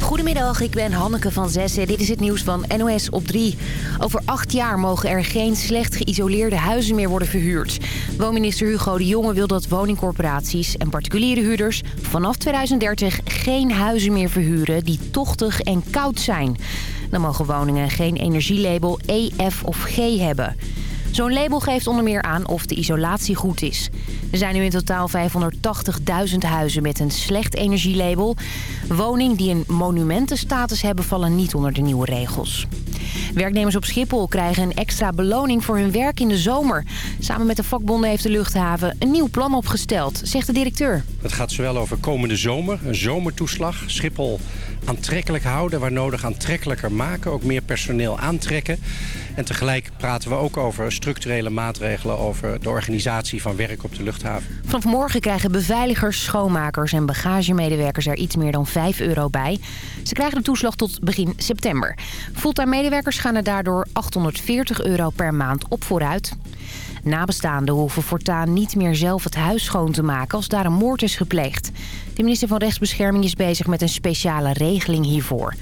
Goedemiddag, ik ben Hanneke van Zessen. Dit is het nieuws van NOS op 3. Over acht jaar mogen er geen slecht geïsoleerde huizen meer worden verhuurd. Woonminister Hugo de Jonge wil dat woningcorporaties en particuliere huurders... vanaf 2030 geen huizen meer verhuren die tochtig en koud zijn. Dan mogen woningen geen energielabel E, F of G hebben. Zo'n label geeft onder meer aan of de isolatie goed is. Er zijn nu in totaal 580.000 huizen met een slecht energielabel. Woningen die een monumentenstatus hebben vallen niet onder de nieuwe regels. Werknemers op Schiphol krijgen een extra beloning voor hun werk in de zomer. Samen met de vakbonden heeft de luchthaven een nieuw plan opgesteld, zegt de directeur. Het gaat zowel over komende zomer, een zomertoeslag. Schiphol aantrekkelijk houden, waar nodig aantrekkelijker maken. Ook meer personeel aantrekken. En tegelijk praten we ook over structurele maatregelen... over de organisatie van werk op de luchthaven. Vanaf morgen krijgen beveiligers, schoonmakers en bagagemedewerkers er iets meer dan 5 euro bij. Ze krijgen de toeslag tot begin september. Fulltime medewerkers gaan er daardoor 840 euro per maand op vooruit. Nabestaanden hoeven voortaan niet meer zelf het huis schoon te maken als daar een moord is gepleegd. De minister van Rechtsbescherming is bezig met een speciale regeling hiervoor.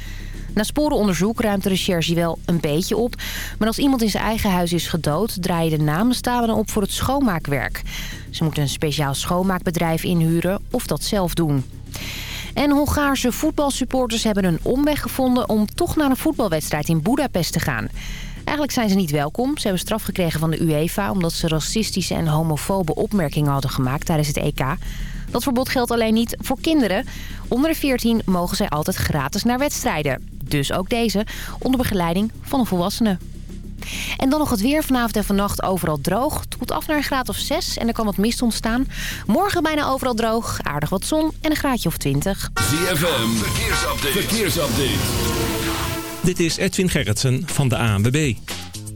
Na sporenonderzoek ruimt de recherche wel een beetje op. Maar als iemand in zijn eigen huis is gedood... draaien de namenstaanden op voor het schoonmaakwerk. Ze moeten een speciaal schoonmaakbedrijf inhuren of dat zelf doen. En Hongaarse voetbalsupporters hebben een omweg gevonden... om toch naar een voetbalwedstrijd in Budapest te gaan. Eigenlijk zijn ze niet welkom. Ze hebben straf gekregen van de UEFA... omdat ze racistische en homofobe opmerkingen hadden gemaakt tijdens het EK. Dat verbod geldt alleen niet voor kinderen. Onder de 14 mogen zij altijd gratis naar wedstrijden. Dus ook deze, onder begeleiding van een volwassene. En dan nog het weer. Vanavond en vannacht overal droog. Het koelt af naar een graad of 6 en er kan wat mist ontstaan. Morgen bijna overal droog, aardig wat zon en een graadje of 20. ZFM, verkeersupdate. verkeersupdate. Dit is Edwin Gerritsen van de ANWB.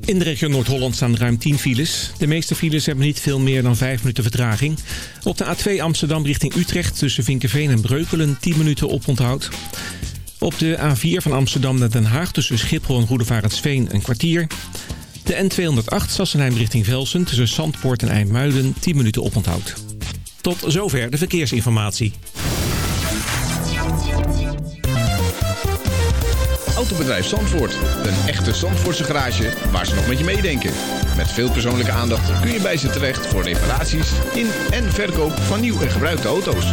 In de regio Noord-Holland staan ruim 10 files. De meeste files hebben niet veel meer dan 5 minuten vertraging. Op de A2 Amsterdam richting Utrecht tussen Vinkenveen en Breukelen 10 minuten oponthoud. Op de A4 van Amsterdam naar Den Haag tussen Schiphol en Roedevaartsveen een kwartier. De N208 Sassenheim richting Velsen tussen Zandpoort en IJmuiden 10 minuten oponthoud. Tot zover de verkeersinformatie. Autobedrijf Zandvoort. Een echte Zandvoortse garage waar ze nog met je meedenken. Met veel persoonlijke aandacht kun je bij ze terecht voor reparaties in en verkoop van nieuw en gebruikte auto's.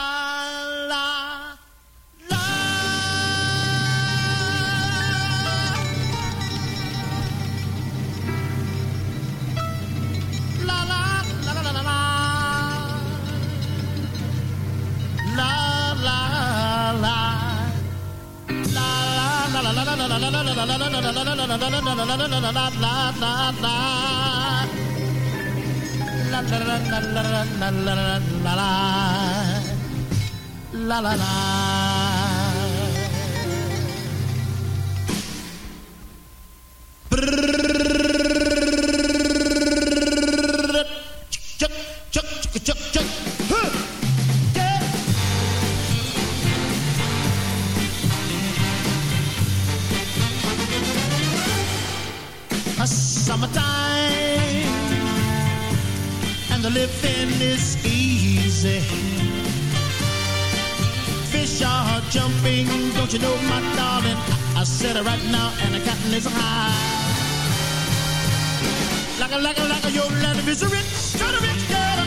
and the living is easy. Fish are jumping, don't you know, my darling? I, I said it right now, and the cotton is high. Like a, like a, like a, your land is a rich, kind of rich girl.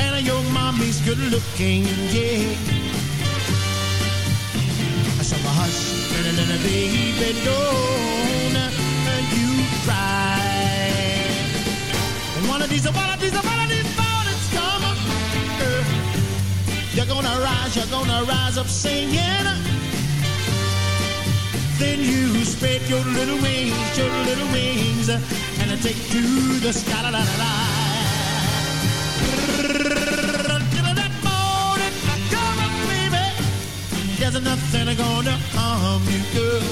And your mommy's good looking, yeah. I saw So hush, little, little baby, don't. One of these, one of these, one of these mornings come. Uh, you're gonna rise, you're gonna rise up singing. Then you spread your little wings, your little wings, and I take to the sky. La, la, la, la. That morning, come baby. There's nothing gonna harm you, girl.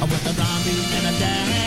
With a zombie and a dance.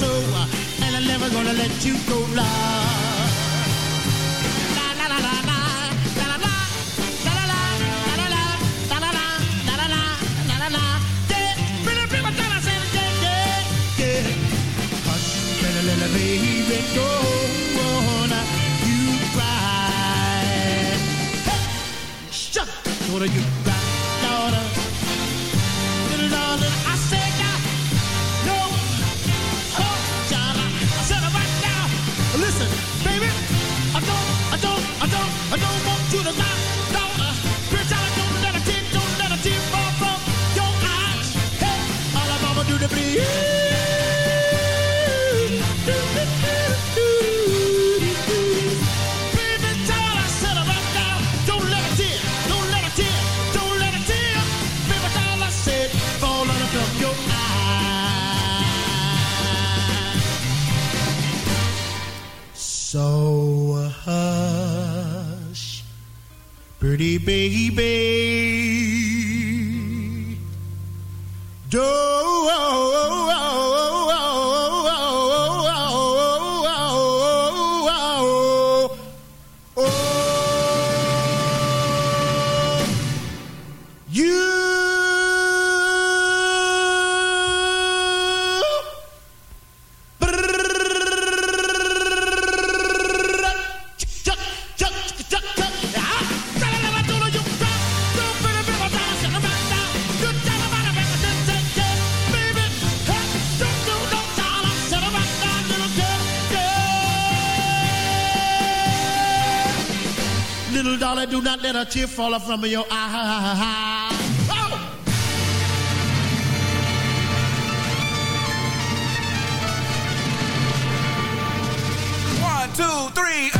so, and I'm never gonna let you go. La la la la la. Baby, don't wanna you cry. Hey, shut up, you. baby. tear falling from your eye. Oh! One, two, three.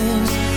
happens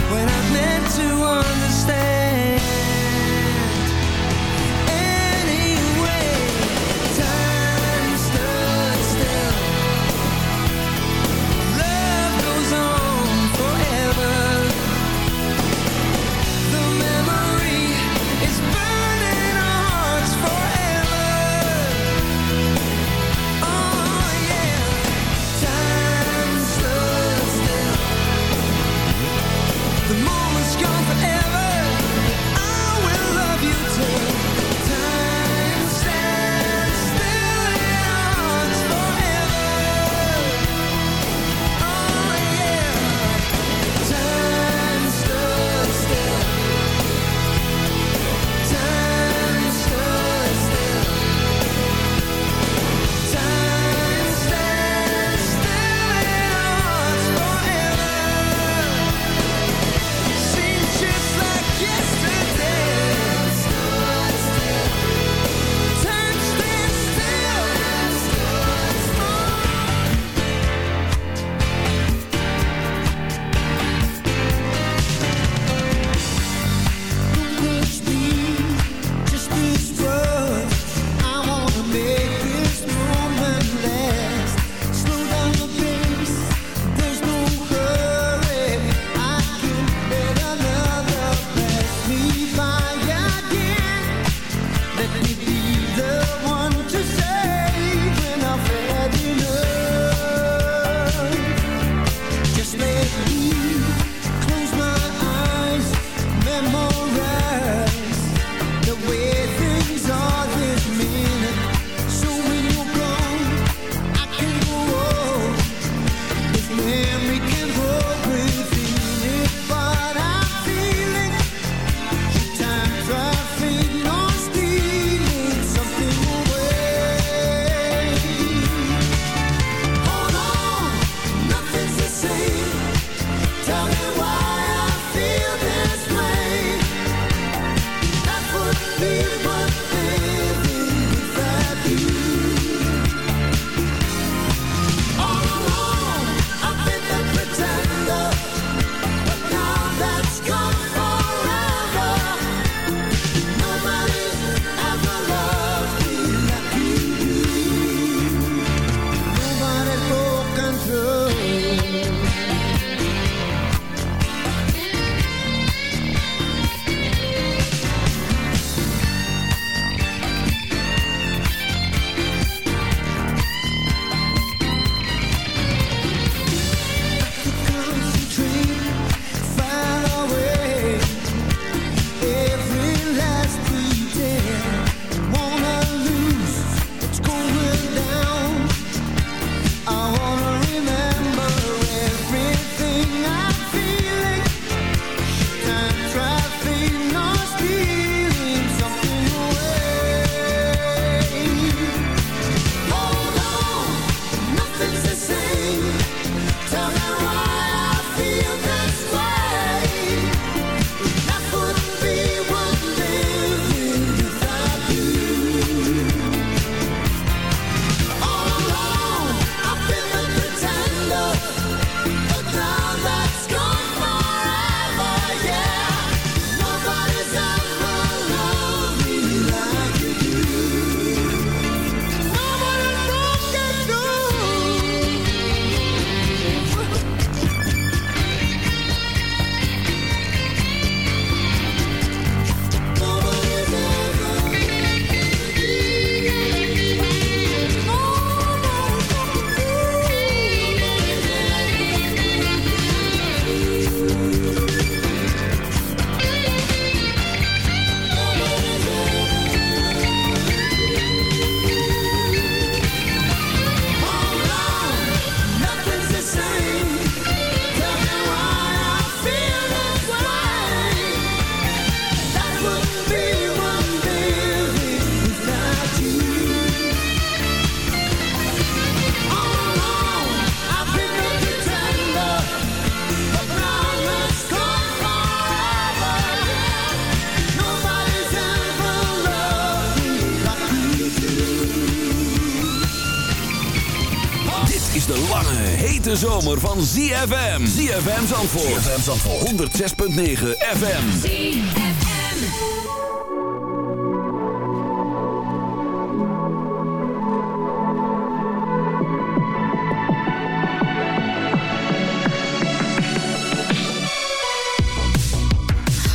van ZFM. ZFM Zandvoort. ZFM Zandvoort. 106.9 FM. ZFM.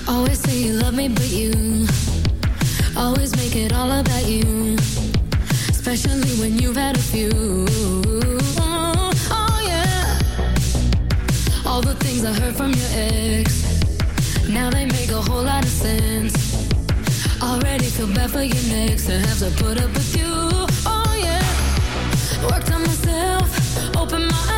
Always say you love me, but you always make it all about you. Especially when you've had a few. All the things I heard from your ex. Now they make a whole lot of sense. Already feel bad for your next to have to put up with you. Oh, yeah. Worked on myself, open my eyes.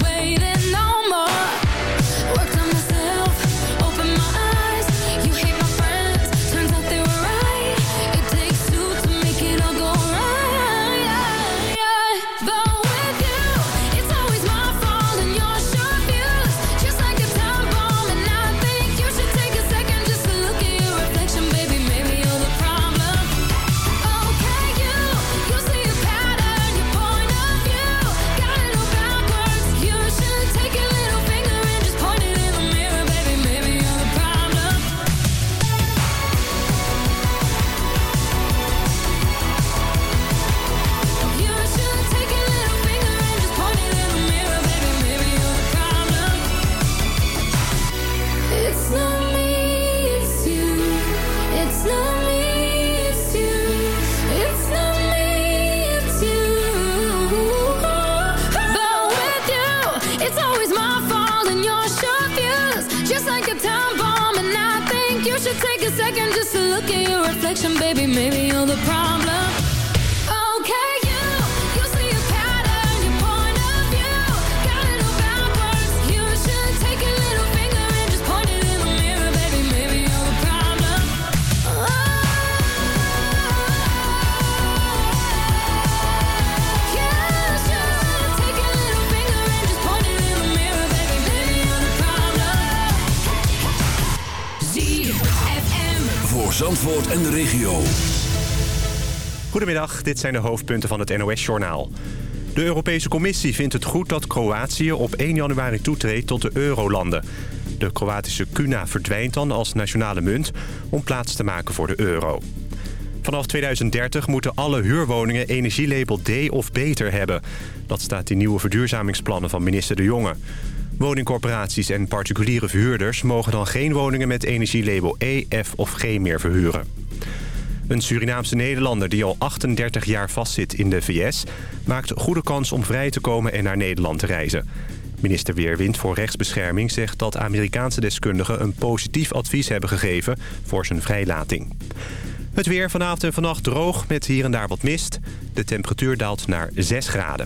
Dit zijn de hoofdpunten van het NOS-journaal. De Europese Commissie vindt het goed dat Kroatië op 1 januari toetreedt tot de eurolanden. De Kroatische kuna verdwijnt dan als nationale munt om plaats te maken voor de euro. Vanaf 2030 moeten alle huurwoningen energielabel D of beter hebben. Dat staat in nieuwe verduurzamingsplannen van minister De Jonge. Woningcorporaties en particuliere verhuurders mogen dan geen woningen met energielabel E, F of G meer verhuren. Een Surinaamse Nederlander die al 38 jaar vastzit in de VS... maakt goede kans om vrij te komen en naar Nederland te reizen. Minister Weerwind voor Rechtsbescherming zegt dat Amerikaanse deskundigen... een positief advies hebben gegeven voor zijn vrijlating. Het weer vanavond en vannacht droog met hier en daar wat mist. De temperatuur daalt naar 6 graden.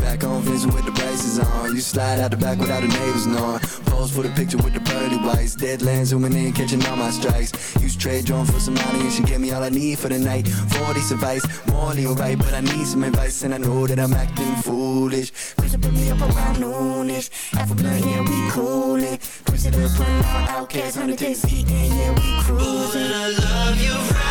with the braces on. You slide out the back without the neighbors knowing. Pose for the picture with the pearly whites. Deadlands zooming in, catching all my strikes. Use trade drawn for some money and she gave me all I need for the night. 40's advice, morally alright, but I need some advice and I know that I'm acting foolish. Push it, put me up around noonish. Half a blunt, yeah, we coolin'. Push it up, put outcasts on the days day, yeah, we cruising. Ooh, and I love you right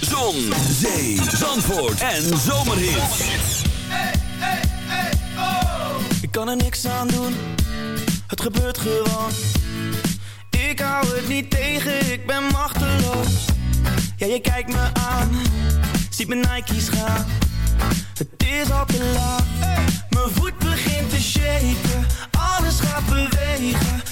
Zon, zee, zandvoort en zomerhit. Hey. Ik kan er niks aan doen, het gebeurt gewoon. Ik hou het niet tegen, ik ben machteloos. Ja, je kijkt me aan, ziet mijn Nike's gaan. Het is al te laat, mijn voet begint te shaken. Alles gaat bewegen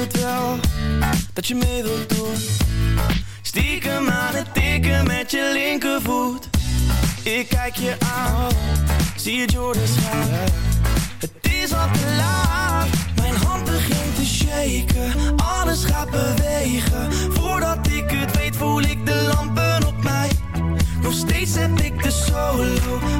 het wel dat je mee wilt doen. Stiekem aan het tikken met je linkervoet. Ik kijk je aan, zie je Jordans gaan. Het is al te laat, mijn hand begint te shaken. Alles gaat bewegen, voordat ik het weet voel ik de lampen op mij. Nog steeds heb ik de solo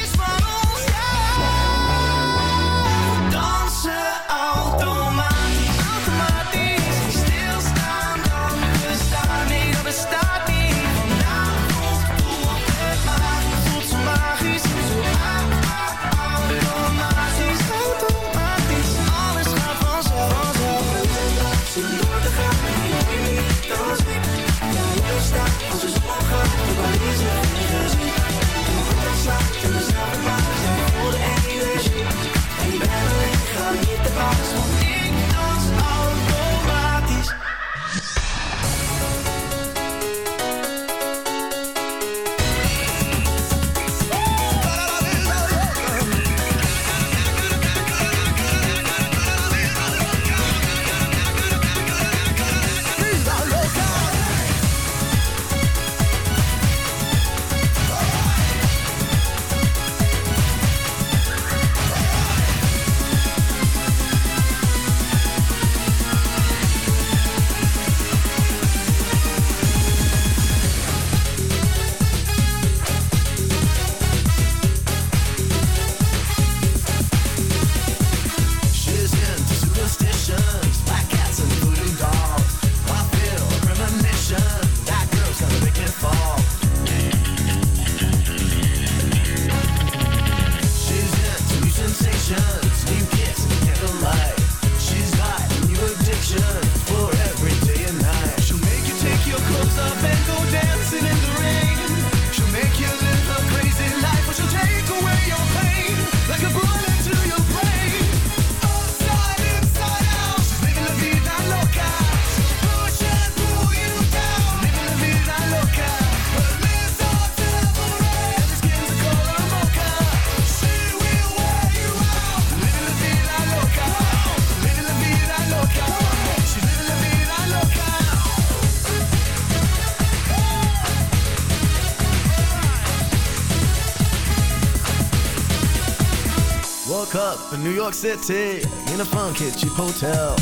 up in New York City in a funk cheap hotel.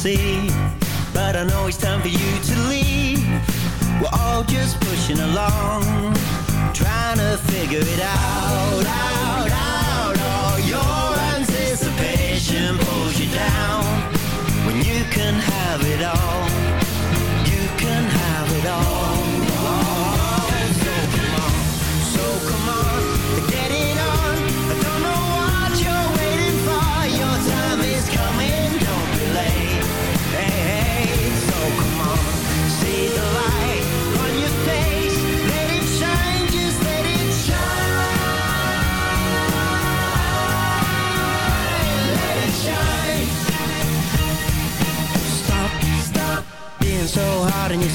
see.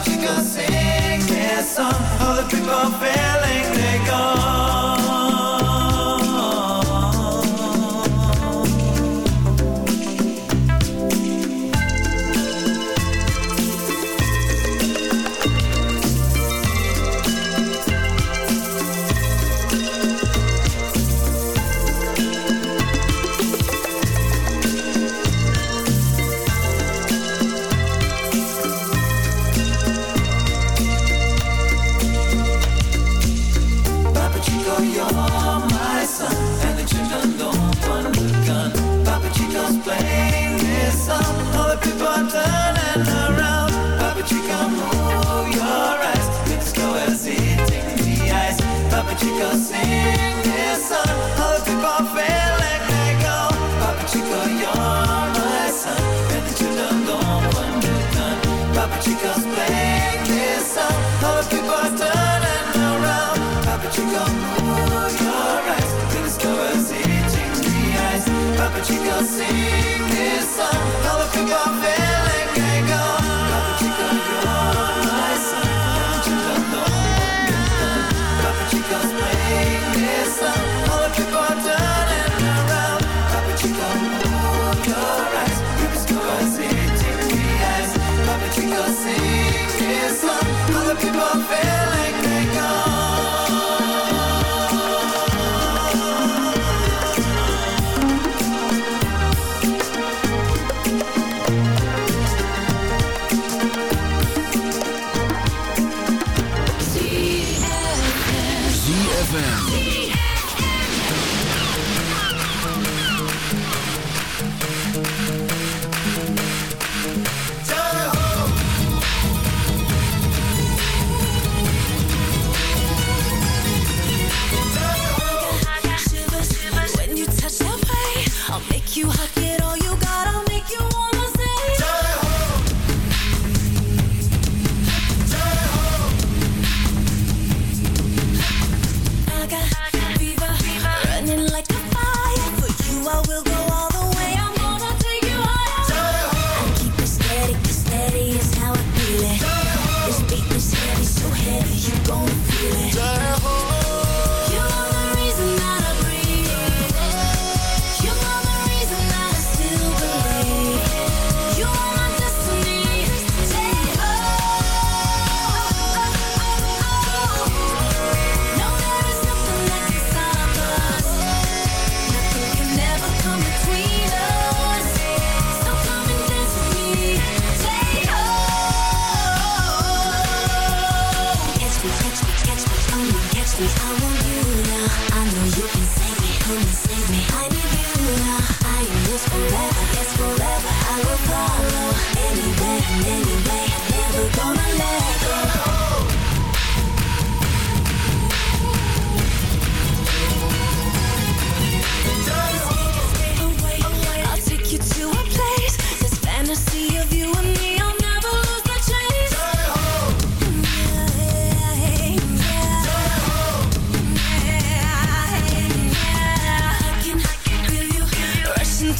But you can sing this song, all the people fail. But you go sing this song All the people ZFM.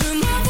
tonight